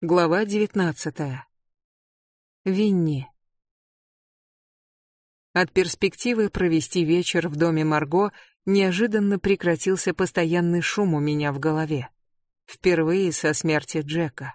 Глава девятнадцатая. Винни. От перспективы провести вечер в доме Марго неожиданно прекратился постоянный шум у меня в голове. Впервые со смерти Джека.